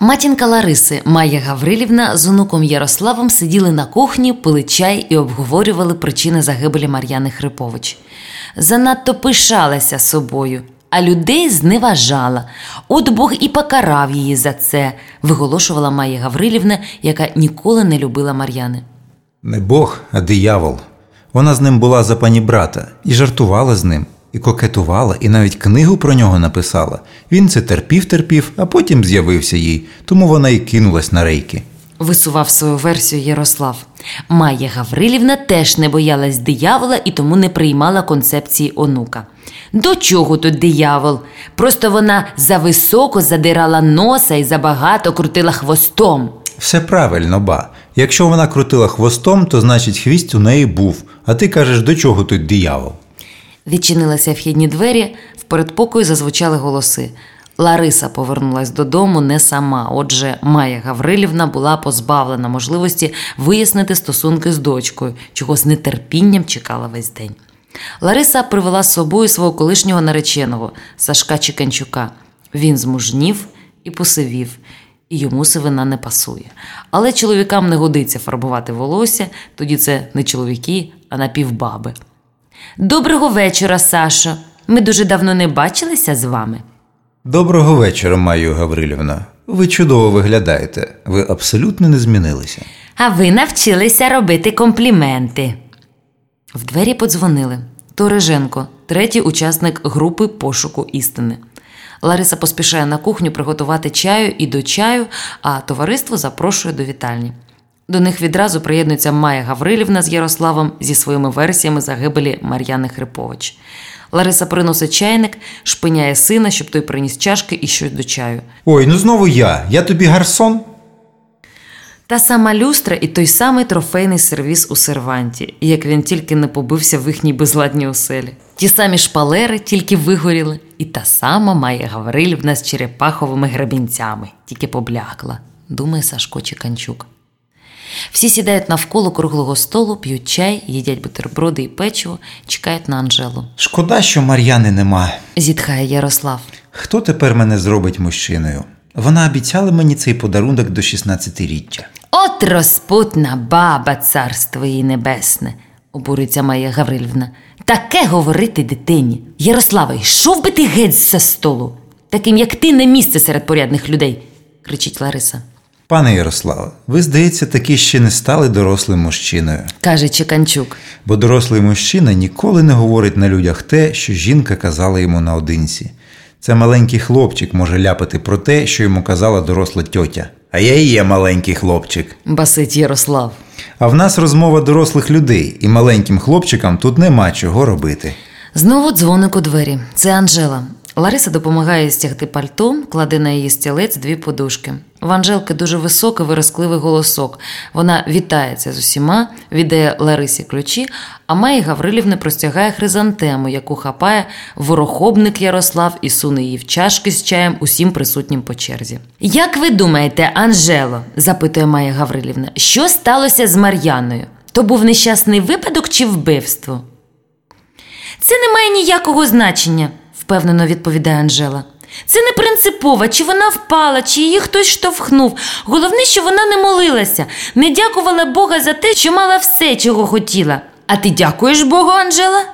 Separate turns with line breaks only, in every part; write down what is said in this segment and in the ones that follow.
Матінка Лариси Майя Гаврилівна з онуком Ярославом сиділи на кухні, пили чай і обговорювали причини загибелі Мар'яни Хрипович. Занадто пишалася собою, а людей зневажала. От Бог і покарав її за це, виголошувала Майя Гаврилівна, яка ніколи не любила Мар'яни.
Не Бог, а диявол. Вона з ним була за пані брата і жартувала з ним, і кокетувала, і навіть книгу про нього написала. Він це терпів, терпів, а потім з'явився їй, тому вона й кинулась на рейки.
Висував свою версію Ярослав. Майя Гаврилівна теж не боялась диявола і тому не приймала концепції онука. До чого тут диявол? Просто вона зависоко задирала носа і забагато крутила хвостом.
Все правильно, ба. Якщо вона крутила хвостом, то значить хвіст у неї був. А ти кажеш, до чого тут диявол?
Відчинилися вхідні двері, в передпокої зазвучали голоси. Лариса повернулась додому не сама. Отже, Майя Гаврилівна була позбавлена можливості вияснити стосунки з дочкою, чого з нетерпінням чекала весь день. Лариса привела з собою свого колишнього нареченого Сашка Чіканчука. Він змужнів і посивів, і йому сивина не пасує. Але чоловікам не годиться фарбувати волосся, тоді це не чоловіки, а напівбаби. Доброго вечора, Сашо. Ми дуже давно не бачилися з вами.
Доброго вечора, Майю Гаврилівна. Ви чудово виглядаєте. Ви абсолютно не змінилися.
А ви навчилися робити компліменти. В двері подзвонили. Тореженко, третій учасник групи пошуку істини. Лариса поспішає на кухню приготувати чаю і до чаю, а товариство запрошує до вітальні. До них відразу приєднується Майя Гаврилівна з Ярославом зі своїми версіями загибелі Мар'яни Хрипович. Лариса приносить чайник, шпиняє сина, щоб той приніс чашки і щось до чаю.
Ой, ну знову я. Я тобі гарсон.
Та сама люстра і той самий трофейний сервіс у серванті, як він тільки не побився в їхній безладній оселі. Ті самі шпалери тільки вигоріли, і та сама Майя Гаврилівна з черепаховими грабінцями, тільки поблякла, думає Сашко Чіканчук. Всі сідають навколо круглого столу, п'ють чай, їдять бутерброди і печиво, чекають на Анжелу.
Шкода, що Мар'яни нема.
Зітхає Ярослав.
Хто тепер мене зробить мужчиною? Вона обіцяла мені цей подарунок до 16-річчя.
От розпутна баба, царство її небесне, обурюється Майя Гаврилівна. Таке говорити дитині. Ярослава, йшов би ти геть за столу. Таким, як ти, не місце серед порядних людей, кричить Лариса.
Пане Ярославе, ви, здається, таки ще не стали дорослим мужчиною.
каже Чеканчук.
Бо дорослий мужчина ніколи не говорить на людях те, що жінка казала йому наодинці. Це маленький хлопчик може ляпати про те, що йому казала доросла тьотя. А я і є маленький хлопчик.
басить Ярослав.
А в нас розмова дорослих людей, і маленьким хлопчикам тут нема чого робити.
Знову дзвоник у двері. Це Анжела. Лариса допомагає стягти пальто, кладе на її стілець дві подушки. В Анжелки дуже високий виразкливий голосок. Вона вітається з усіма, віддає Ларисі ключі, а Майя Гаврилівна простягає хризантему, яку хапає ворохобник Ярослав і суне її в чашки з чаєм усім присутнім по черзі. Як ви думаєте, Анжело? запитує Майя Гаврилівна, що сталося з Мар'яною? То був нещасний випадок чи вбивство? Це не має ніякого значення, впевнено відповідає Анжела. Це не принципово, чи вона впала, чи її хтось штовхнув. Головне, що вона не молилася, не дякувала Бога за те, що мала все, чого хотіла. А ти дякуєш Богу, Анжела?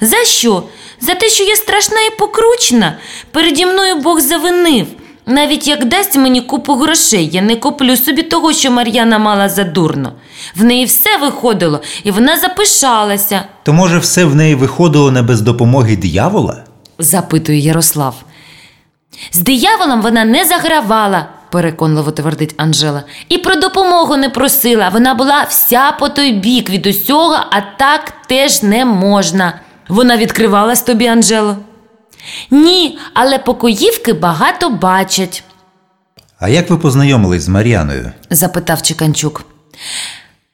За що? За те, що я страшна і покручена. Переді мною Бог завинив. Навіть як дасть мені купу грошей, я не куплю собі того, що Мар'яна мала задурно. В неї все виходило, і вона запишалася,
То може все в неї виходило не без допомоги диявола?
запитує Ярослав. З дияволом вона не загравала, переконливо твердить Анжела, і про допомогу не просила. Вона була вся по той бік від усього, а так теж не можна. Вона відкривалась тобі, Анжело? Ні, але покоївки багато бачать,
А як ви познайомились з Мар'яною?
запитав Чеканчук.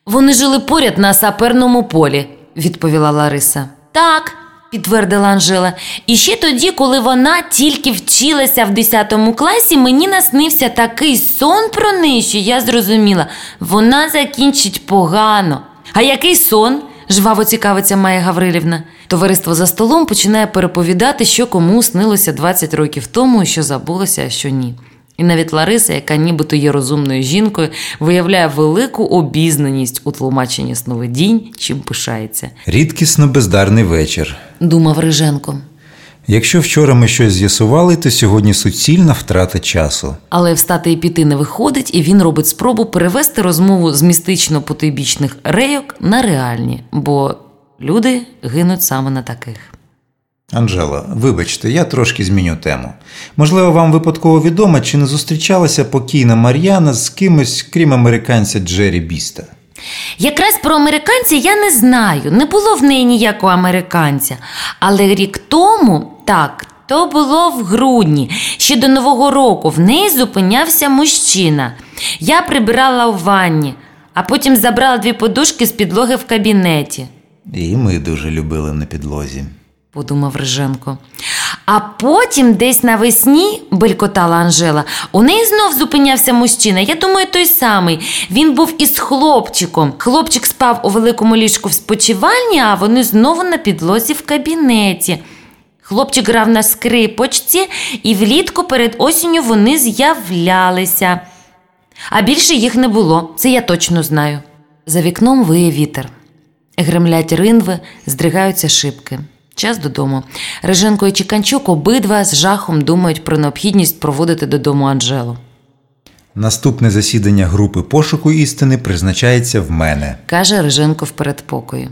Вони жили поряд на саперному полі, відповіла Лариса. Так, підтвердила Анжела. І ще тоді, коли вона тільки вчилася в 10 класі, мені наснився такий сон про неї, що я зрозуміла, вона закінчить погано. А який сон? Жваво цікавиться Майя Гаврилівна. Товариство за столом починає переповідати, що кому снилося 20 років тому і що забулося, а що ні. І навіть Лариса, яка нібито є розумною жінкою, виявляє велику обізнаність у тлумаченні сновидінь, чим пишається.
Рідкісно бездарний вечір.
Думав Риженко.
Якщо вчора ми щось з'ясували, то сьогодні суцільна втрата часу.
Але встати і піти не виходить, і він робить спробу перевести розмову з містично-потойбічних рейок на реальні, бо люди гинуть саме на таких.
Анжела, вибачте, я трошки зміню тему. Можливо, вам випадково відомо, чи не зустрічалася покійна Мар'яна з кимось, крім американця Джері Біста.
Якраз про американця я не знаю. Не було в неї ніякого американця. Але рік тому, так, то було в грудні. Ще до Нового року в неї зупинявся мужчина. Я прибирала у ванні, а потім забрала дві подушки з підлоги в кабінеті,
І ми дуже любили на підлозі.
подумав Риженко. А потім десь навесні, белькотала Анжела, у неї знов зупинявся мужчина. Я думаю, той самий. Він був із хлопчиком. Хлопчик спав у великому ліжку в спочивальні, а вони знову на підлозі в кабінеті. Хлопчик грав на скрипочці, і влітку перед осінню вони з'являлися. А більше їх не було, це я точно знаю. За вікном виє вітер. Гремлять ринви, здригаються шибки. Час додому. Реженко і Чіканчук обидва з жахом думають про необхідність проводити додому Анжелу.
Наступне засідання групи пошуку істини призначається в мене.
каже Риженко в передпокої.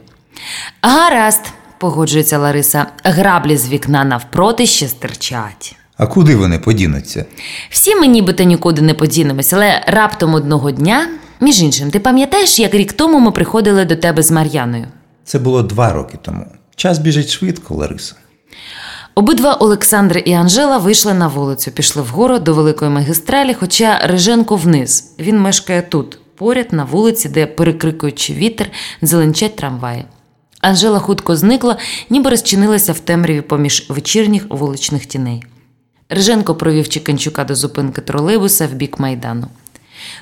Гаразд, погоджується Лариса, граблі з вікна навпроти ще стирчать.
А куди вони подінуться?
Всі ми нібито нікуди не подінемось, але раптом одного дня, між іншим, ти пам'ятаєш, як рік тому ми приходили до тебе з Мар'яною?
Це було два роки тому. Час біжить швидко, Лариса.
Обидва Олександр і Анжела вийшли на вулицю, пішли вгору до великої магістралі, хоча Риженко вниз. Він мешкає тут, поряд на вулиці, де, перекрикуючи вітер, зеленчать трамваї. Анжела хутко зникла, ніби розчинилася в темряві поміж вечірніх вуличних тіней. Риженко провів Чеканчука до зупинки тролейбуса в бік майдану.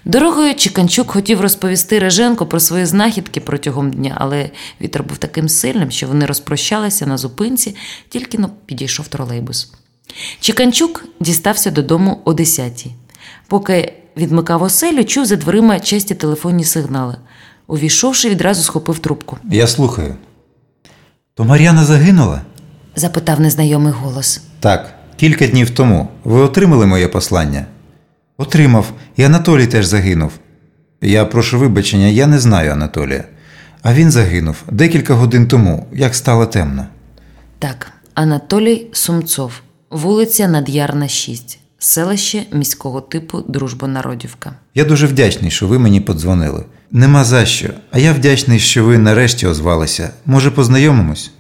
Дорогою Чеканчук хотів розповісти Реженко про свої знахідки протягом дня, але вітер був таким сильним, що вони розпрощалися на зупинці, тільки но підійшов тролейбус. Чеканчук дістався додому о 10-й. Поки відмикав оселю, чув за дверима часті телефонні сигнали. Увійшовши, відразу схопив трубку.
Я слухаю. То Мар'яна загинула?
Запитав незнайомий голос.
Так, кілька днів тому. Ви отримали моє послання? Отримав. І Анатолій теж загинув. Я прошу вибачення, я не знаю Анатолія. А він загинув декілька годин тому, як стало темно.
Так, Анатолій Сумцов, вулиця Над'ярна, 6, селище міського типу Дружбонародівка.
Я дуже вдячний, що ви мені подзвонили. Нема за що, а я вдячний, що ви нарешті озвалися. Може, познайомимось?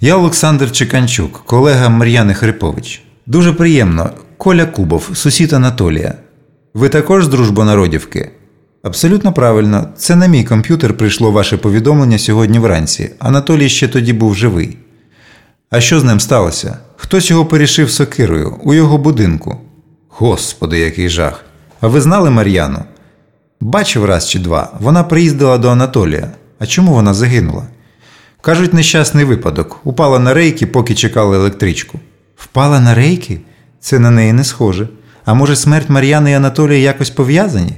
Я Олександр Чеканчук, колега Мар'яни Хрипович. Дуже приємно. Коля Кубов, сусід Анатолія. Ви також з дружбонародівки? Абсолютно правильно. Це на мій комп'ютер прийшло ваше повідомлення сьогодні вранці. Анатолій ще тоді був живий. А що з ним сталося? Хтось його порішив сокирою у його будинку. Господи, який жах. А ви знали Мар'яну? Бачив раз чи два. Вона приїздила до Анатолія. А чому вона загинула? Кажуть, нещасний випадок. Упала на рейки, поки чекали електричку. Впала на рейки? Це на неї не схоже. А може, смерть Мар'яни і Анатолія якось пов'язані?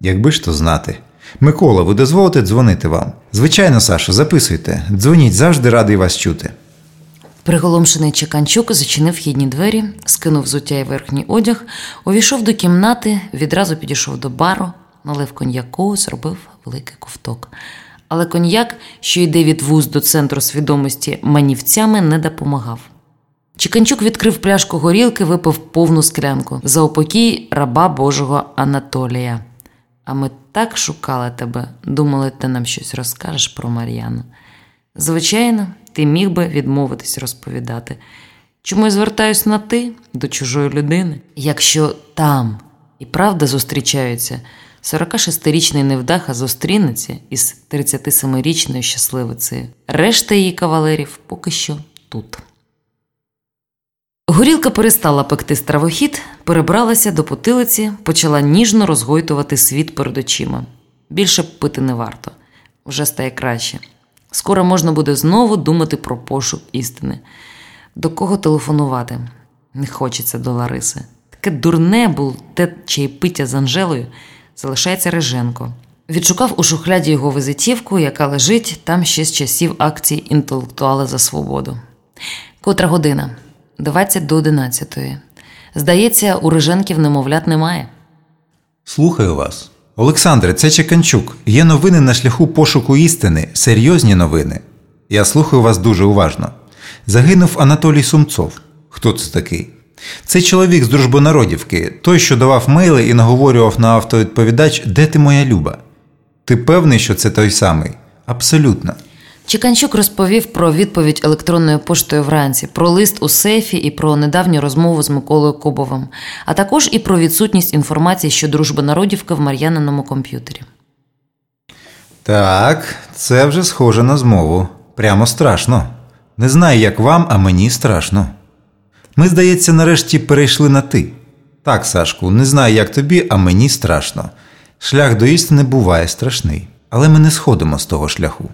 Якби ж то знати. Микола, ви дозволите дзвонити вам? Звичайно, Саша, записуйте. Дзвоніть, завжди радий вас чути.
Приголомшений Чеканчук зачинив вхідні двері, скинув взуття і верхній одяг, увійшов до кімнати, відразу підійшов до бару, налив коньяку, зробив великий ковток. Але коньяк, що йде від вуз до центру свідомості манівцями, не допомагав. Чеканчук відкрив пляшку горілки, випив повну склянку за упокій раба Божого Анатолія. А ми так шукали тебе, думали, ти нам щось розкажеш про Мар'яну. Звичайно, ти міг би відмовитись розповідати. Чому я звертаюсь на ти до чужої людини? Якщо там і правда зустрічаються, 46-річний невдаха зустрінеться із 37-річною щасливицею. Решта її кавалерів поки що тут. Горілка перестала пекти стравохід, перебралася до потилиці, почала ніжно розгойтувати світ перед очима. Більше пити не варто, вже стає краще. Скоро можна буде знову думати про пошук істини. До кого телефонувати? Не хочеться до Лариси. Таке дурне було те чайпиття з Анжелою, залишається Реженко. Відшукав у шухляді його визитівку, яка лежить там ще з часів акції інтелектуали за свободу. Котра година 20 до 11. Здається, у Реженків немовлят немає.
Слухаю вас. Олександре, це Чеканчук. Є новини на шляху пошуку істини, серйозні новини. Я слухаю вас дуже уважно. Загинув Анатолій Сумцов. Хто це такий? Це чоловік з дружбонародівки, той, що давав мейли і наговорював на автовідповідач, де ти моя люба. Ти певний, що це той самий? Абсолютно.
Чеканчук розповів про відповідь електронною поштою вранці, про лист у сейфі і про недавню розмову з Миколою Кубовим, а також і про відсутність інформації що дружби народівка в Мар'яниному комп'ютері.
Так, це вже схоже на змову. Прямо страшно. Не знаю, як вам, а мені страшно. Ми, здається, нарешті перейшли на ти. Так, Сашку, не знаю, як тобі, а мені страшно. Шлях до істини буває страшний, але ми не сходимо з того шляху.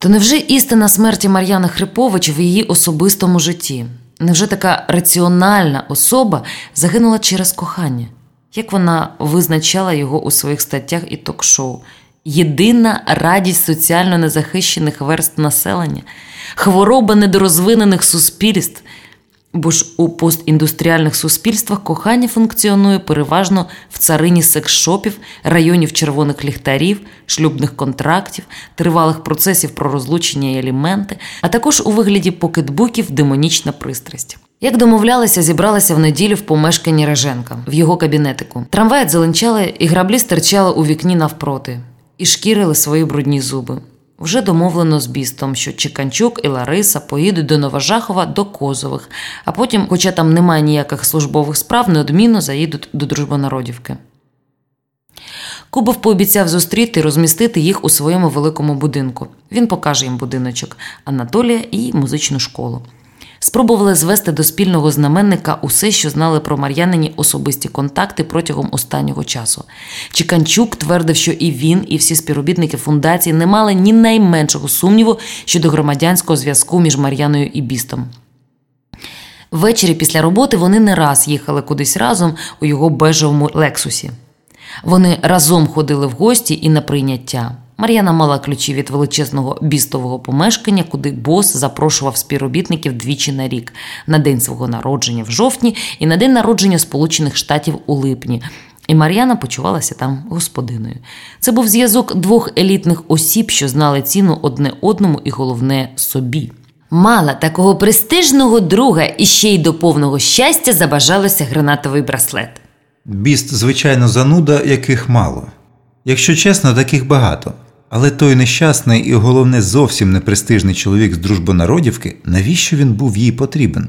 То невже істина смерті Мар'яни Хрипович в її особистому житті? Невже така раціональна особа загинула через кохання? Як вона визначала його у своїх статтях і ток-шоу? Єдина радість соціально незахищених верст населення, хвороба недорозвинених суспільств, Бо ж у постіндустріальних суспільствах кохання функціонує переважно в царині секс-шопів, районів червоних ліхтарів, шлюбних контрактів, тривалих процесів про розлучення і аліменти, а також у вигляді покетбуків демонічна пристрасть. Як домовлялися, зібралися в неділю в помешканні Реженка, в його кабінетику. Трамваї дзеленчали, і граблі стирчали у вікні навпроти, і шкірили свої брудні зуби. Вже домовлено з бістом, що Чеканчук і Лариса поїдуть до Новожахова до Козових, а потім, хоча там немає ніяких службових справ, неодмінно заїдуть до Дружбонародівки. Кубов пообіцяв зустріти і розмістити їх у своєму великому будинку. Він покаже їм будиночок Анатолія і музичну школу спробували звести до спільного знаменника усе, що знали про Мар'янині особисті контакти протягом останнього часу. Чіканчук твердив, що і він, і всі співробітники фундації не мали ні найменшого сумніву щодо громадянського зв'язку між Мар'яною і Бістом. Ввечері після роботи вони не раз їхали кудись разом у його бежевому лексусі. Вони разом ходили в гості і на прийняття. Мар'яна мала ключі від величезного бістового помешкання, куди бос запрошував співробітників двічі на рік на день свого народження в жовтні і на день народження Сполучених Штатів у липні. І Мар'яна почувалася там господиною. Це був зв'язок двох елітних осіб, що знали ціну одне одному і головне собі. Мала такого престижного друга і ще й до повного щастя забажалося гранатовий браслет.
Біст, звичайно, зануда, яких мало. Якщо чесно, таких багато. Але той нещасний і головне зовсім непрестижний чоловік з дружбонародівки, навіщо він був їй потрібен?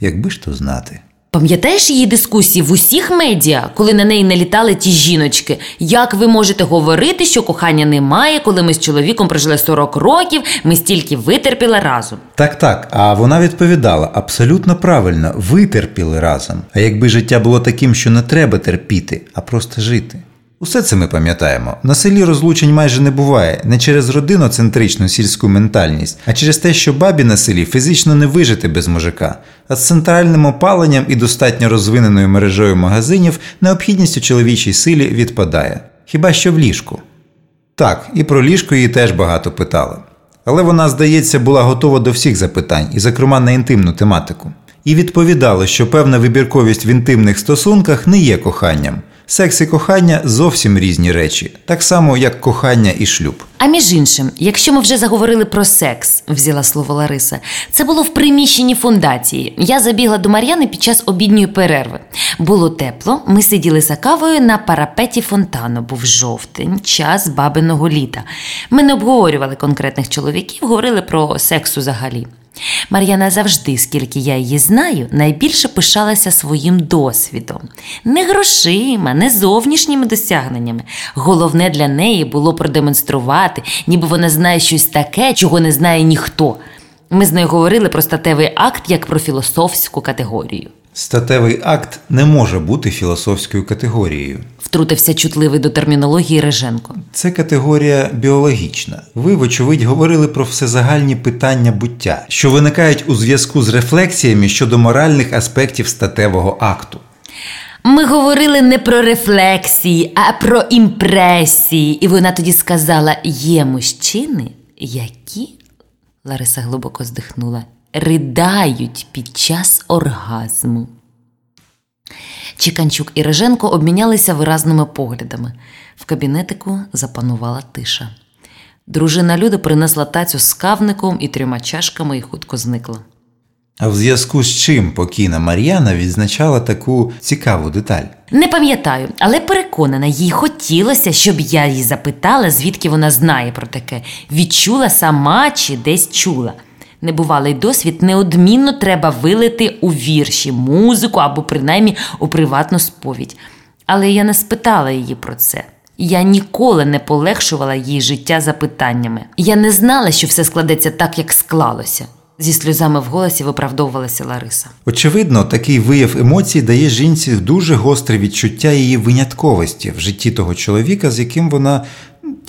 Якби ж то знати.
Пам'ятаєш її дискусії в усіх медіа, коли на неї налітали ті жіночки? Як ви можете говорити, що кохання немає, коли ми з чоловіком прожили 40 років, ми стільки витерпіли разом?
Так, так. А вона відповідала абсолютно правильно, витерпіли разом. А якби життя було таким, що не треба терпіти, а просто жити. Усе це ми пам'ятаємо. На селі розлучень майже не буває не через родиноцентричну сільську ментальність, а через те, що бабі на селі фізично не вижити без мужика, а з центральним опаленням і достатньо розвиненою мережею магазинів необхідність у чоловічій силі відпадає. Хіба що в ліжку. Так, і про ліжко її теж багато питали. Але вона, здається, була готова до всіх запитань, і, зокрема, на інтимну тематику. І відповідала, що певна вибірковість в інтимних стосунках не є коханням. Секс і кохання зовсім різні речі, так само як кохання і шлюб.
А між іншим, якщо ми вже заговорили про секс, взяла слово Лариса, це було в приміщенні фундації. Я забігла до Мар'яни під час обідньої перерви. Було тепло, ми сиділи за кавою на парапеті фонтану. Був жовтень, час бабиного літа. Ми не обговорювали конкретних чоловіків, говорили про секс взагалі. Мар'яна завжди, скільки я її знаю, найбільше пишалася своїм досвідом, не грошима, не зовнішніми досягненнями. Головне для неї було продемонструвати, ніби вона знає щось таке, чого не знає ніхто. Ми з нею говорили про статевий акт як про філософську категорію.
Статевий акт не може бути філософською категорією.
Втрутився чутливий до термінології Реженко.
Це категорія біологічна. Ви, вочевидь, говорили про всезагальні питання буття, що виникають у зв'язку з рефлексіями щодо моральних аспектів статевого акту.
Ми говорили не про рефлексії, а про імпресії. І вона тоді сказала: є мужчини, які, Лариса глибоко здихнула, ридають під час оргазму. Чіканчук і Реженко обмінялися виразними поглядами. В кабінетику запанувала тиша. Дружина Люда принесла тацю з кавником і трьома чашками і хутко зникла.
А в зв'язку з чим покійна Мар'яна відзначала таку цікаву деталь?
Не пам'ятаю, але переконана, їй хотілося, щоб я її запитала, звідки вона знає про таке. Відчула сама чи десь чула. Небувалий досвід неодмінно треба вилити у вірші, музику або принаймні у приватну сповідь. Але я не спитала її про це. Я ніколи не полегшувала їй життя запитаннями. Я не знала, що все складеться так, як склалося. Зі сльозами в голосі виправдовувалася Лариса.
Очевидно, такий вияв емоцій дає жінці дуже гостре відчуття її винятковості в житті того чоловіка, з яким вона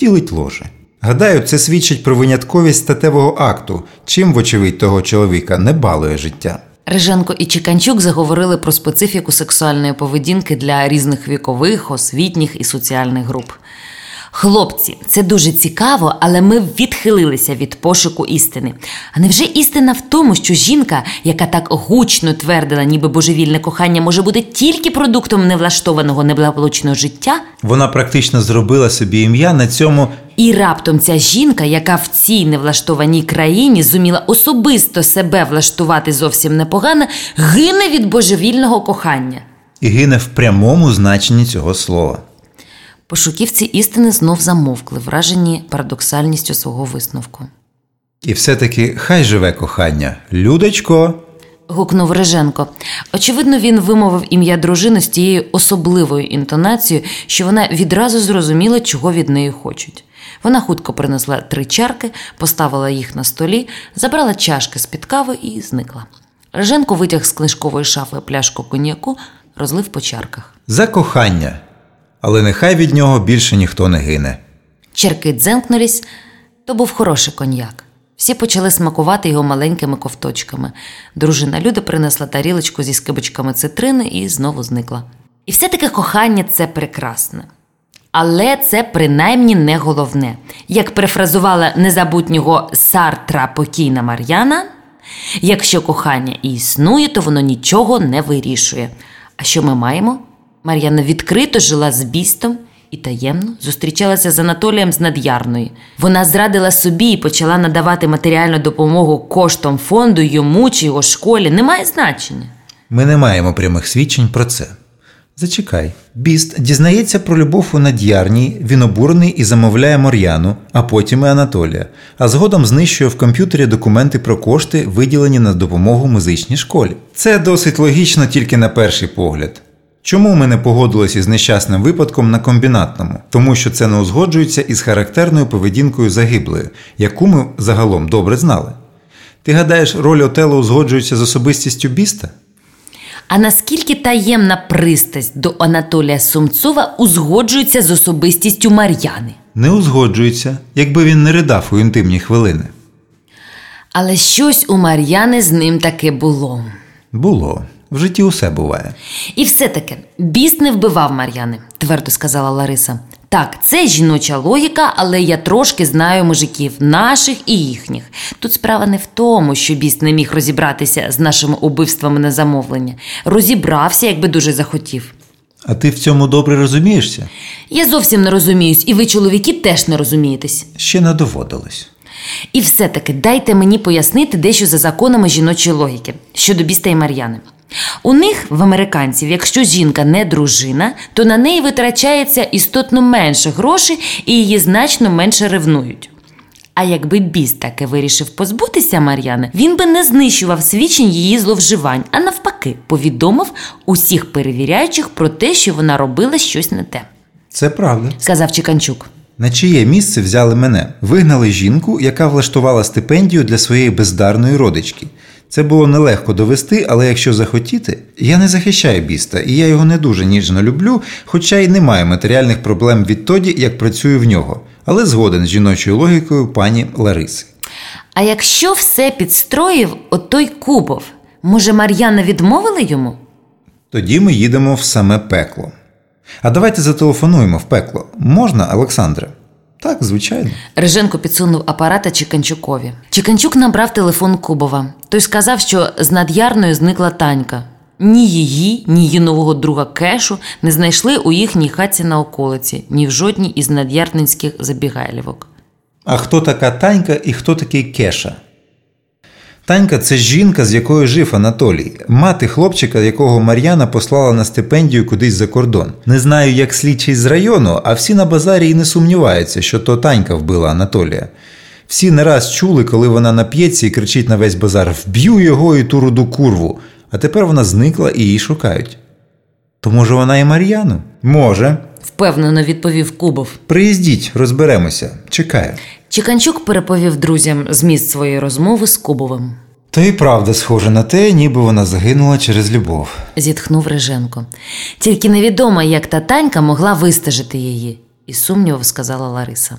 ділить ложе. Гадаю, це свідчить про винятковість статевого акту, чим, вочевидь, того чоловіка не балує життя.
Риженко і Чіканчук заговорили про специфіку сексуальної поведінки для різних вікових, освітніх і соціальних груп. Хлопці, це дуже цікаво, але ми відхилилися від пошуку істини. А невже істина в тому, що жінка, яка так гучно твердила, ніби божевільне кохання може бути тільки продуктом невлаштованого неблагополучного життя?
Вона практично зробила собі ім'я на цьому.
І раптом ця жінка, яка в цій невлаштованій країні зуміла особисто себе влаштувати зовсім непогано, гине від божевільного кохання.
І гине в прямому значенні цього слова.
Пошуківці істини знов замовкли, вражені парадоксальністю свого висновку.
І все-таки хай живе кохання. Людочко.
гукнув Реженко. Очевидно, він вимовив ім'я дружини з тією особливою інтонацією, що вона відразу зрозуміла, чого від неї хочуть. Вона хутко принесла три чарки, поставила їх на столі, забрала чашки з під кави і зникла. Реженко витяг з книжкової шафи пляшку коньяку, розлив по чарках.
За кохання. Але нехай від нього більше ніхто не гине.
Черки дзенкнулись, то був хороший коньяк. Всі почали смакувати його маленькими ковточками. Дружина Люда принесла тарілочку зі скибочками цитрини і знову зникла. І все-таки кохання це прекрасне. Але це принаймні не головне. Як перефразувала незабутнього Сартра покійна Мар'яна, якщо кохання і існує, то воно нічого не вирішує. А що ми маємо? Мар'яна відкрито жила з бістом і таємно зустрічалася з Анатолієм з Над'ярної. Вона зрадила собі і почала надавати матеріальну допомогу коштом фонду йому чи його школі. Немає значення.
Ми не маємо прямих свідчень про це. Зачекай, Біст дізнається про любов у над'ярній, він обурений і замовляє Мор'яну, а потім і Анатолія, а згодом знищує в комп'ютері документи про кошти, виділені на допомогу музичній школі. Це досить логічно тільки на перший погляд. Чому ми не погодилися з нещасним випадком на комбінатному? Тому що це не узгоджується із характерною поведінкою загиблої, яку ми загалом добре знали. Ти гадаєш, роль Отело узгоджується з особистістю Біста?
А наскільки таємна пристасть до Анатолія Сумцова узгоджується з особистістю Мар'яни?
Не узгоджується, якби він не ридав у інтимні хвилини.
Але щось у Мар'яни з ним таки було.
Було. В житті усе буває.
І все-таки біс не вбивав Мар'яни, твердо сказала Лариса. Так, це жіноча логіка, але я трошки знаю мужиків наших і їхніх. Тут справа не в тому, що біс не міг розібратися з нашими убивствами на замовлення. Розібрався, якби дуже захотів.
А ти в цьому добре розумієшся?
Я зовсім не розуміюсь, і ви, чоловіки, теж не розумієтесь.
Ще не доводилось.
І все-таки дайте мені пояснити дещо за законами жіночої логіки щодо біста і Мар'яни. У них, в американців, якщо жінка не дружина, то на неї витрачається істотно менше грошей і її значно менше ревнують. А якби біс таки вирішив позбутися Мар'яни, він би не знищував свідчень її зловживань, а навпаки, повідомив усіх перевіряючих про те, що вона робила щось не те,
Це правда.
сказав Чіканчук.
На чиє місце взяли мене? Вигнали жінку, яка влаштувала стипендію для своєї бездарної родички. Це було нелегко довести, але якщо захотіти, я не захищаю біста, і я його не дуже ніжно люблю, хоча й не маю матеріальних проблем відтоді, як працюю в нього, але згоден з жіночою логікою пані Лариси.
А якщо все підстроїв отой Кубов, може Мар'яна відмовила йому?
Тоді ми їдемо в саме пекло. А давайте зателефонуємо в пекло. Можна, Олександре? Так, звичайно.
Риженко підсунув апарата Чіканчукові. Чіканчук набрав телефон Кубова. Той сказав, що з над'ярною зникла танька. Ні її, ні її нового друга Кешу не знайшли у їхній хатці на околиці, ні в жодній із над'ярнинських забігайлівок.
А хто така Танька і хто такий Кеша? Танька це жінка, з якою жив Анатолій, мати хлопчика, якого Мар'яна послала на стипендію кудись за кордон. Не знаю, як слідчий з району, а всі на базарі і не сумніваються, що то Танька вбила Анатолія. Всі не раз чули, коли вона нап'ється і кричить на весь базар Вб'ю його і ту руду курву. А тепер вона зникла і її шукають. То може вона і Мар'яну? Може.
Впевнено відповів Кубов.
Приїздіть, розберемося. Чекаю.
Чіканчук переповів друзям зміст своєї розмови з Кубовим.
То і правда схоже на те, ніби вона загинула через любов.
Зітхнув Риженко. Тільки невідомо, як та танька могла вистежити її, і сумнівом сказала Лариса.